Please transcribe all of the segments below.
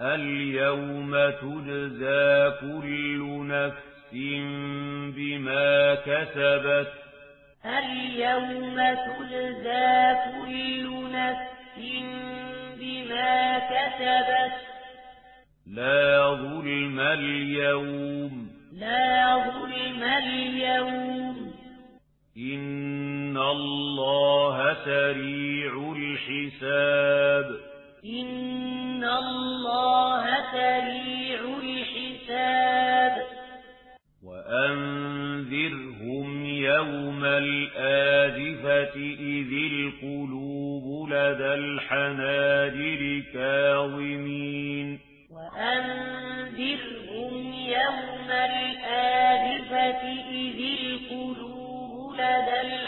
اليوم تجزى كل نفس بما كسبت اليوم تجزى كل نفس بما كسبت لا ظلم اليوم لا ظلم اليوم إن الله سريع الحساب ان الله سريع الحساب وانذرهم يوم الآذفة إذ القلوب لدى الحناجر كاظمين وأنذرهم يوم الآذفة إذ القلوب لدى الحناجر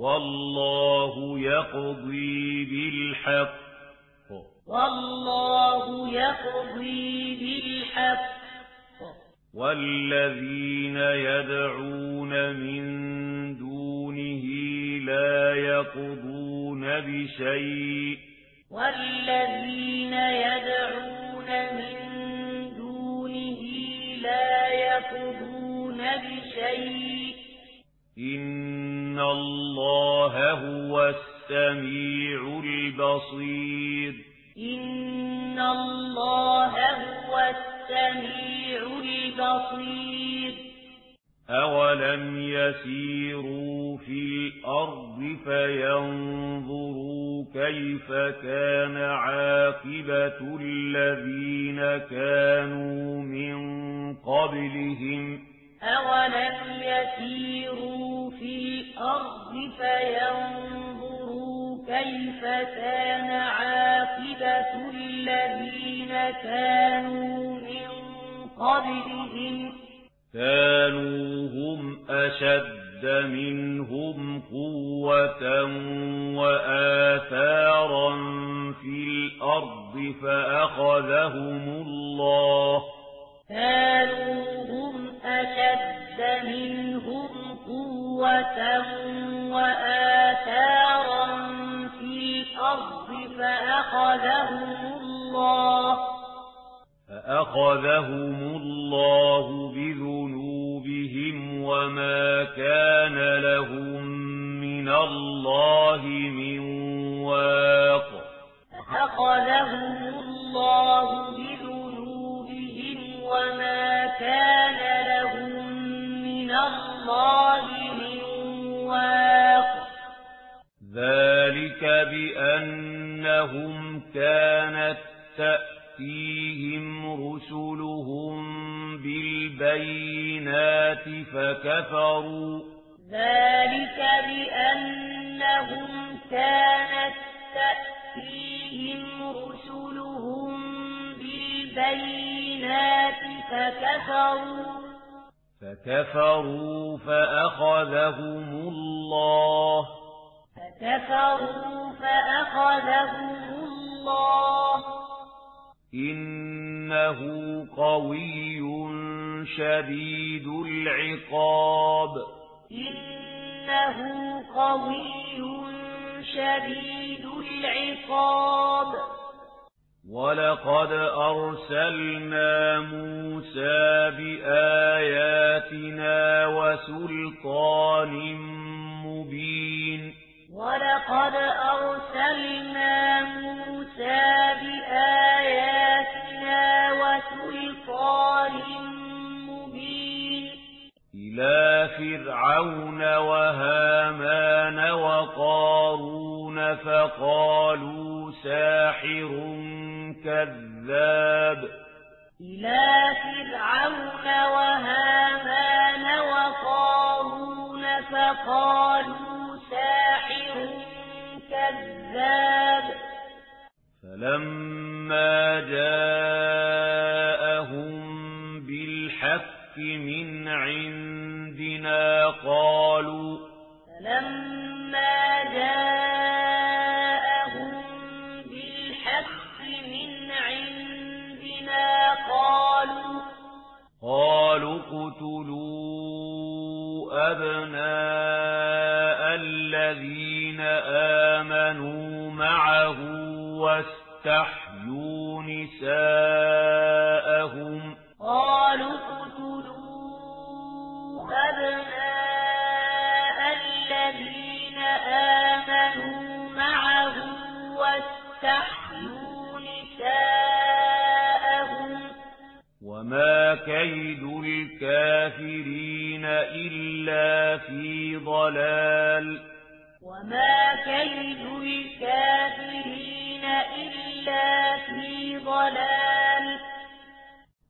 والله يقضي بالحق. والله يقضي بالحق. والذين يدعون من دونه لا يقضون بشيء. والذين يدعون من دونه لا يقضون بشيء. إن الله هو السميع البصير. إن الله هو السميع البصير. أولم يسيروا في الأرض فينظروا كيف كان عاقبة الذين كانوا من قبلهم. أولم يسيروا في الأرض فينظروا كيف كان عاقبة الذين كانوا من قبلهم كانوا هم أشد منهم قوة وآثارا في الأرض فأخذهم الله كانوا هم أشد منهم قوة وآثارا في الأرض فأخذهم الله فأخذهم الله بذنوبهم وما كان لهم من الله من واق فأخذهم الله صالح واق. ذلك بأنهم كانت تأتيهم رسلهم بالبينات فكفروا. ذلك بأنهم كانت تأتيهم رسلهم بالبينات فكفروا. فكفروا فأخذهم الله فكفروا فأخذهم الله إنه قوي شديد العقاب إنه قوي شديد العقاب ولقد أرسلنا موسى فرعون وهامان وقارون فقالوا ساحر كذاب إلى فرعون وهامان وقارون فقالوا ساحر كذاب فلما جاء من عندنا قالوا فلما جاءهم بالحق من عندنا قالوا قالوا قتلوا أبناء الذين آمنوا معه واستحيوا نساءهم قالوا أبناء الذين آمنوا معه نساءهم وما كيد الكافرين إلا في ضلال وما كيد الكافرين إلا في ضلال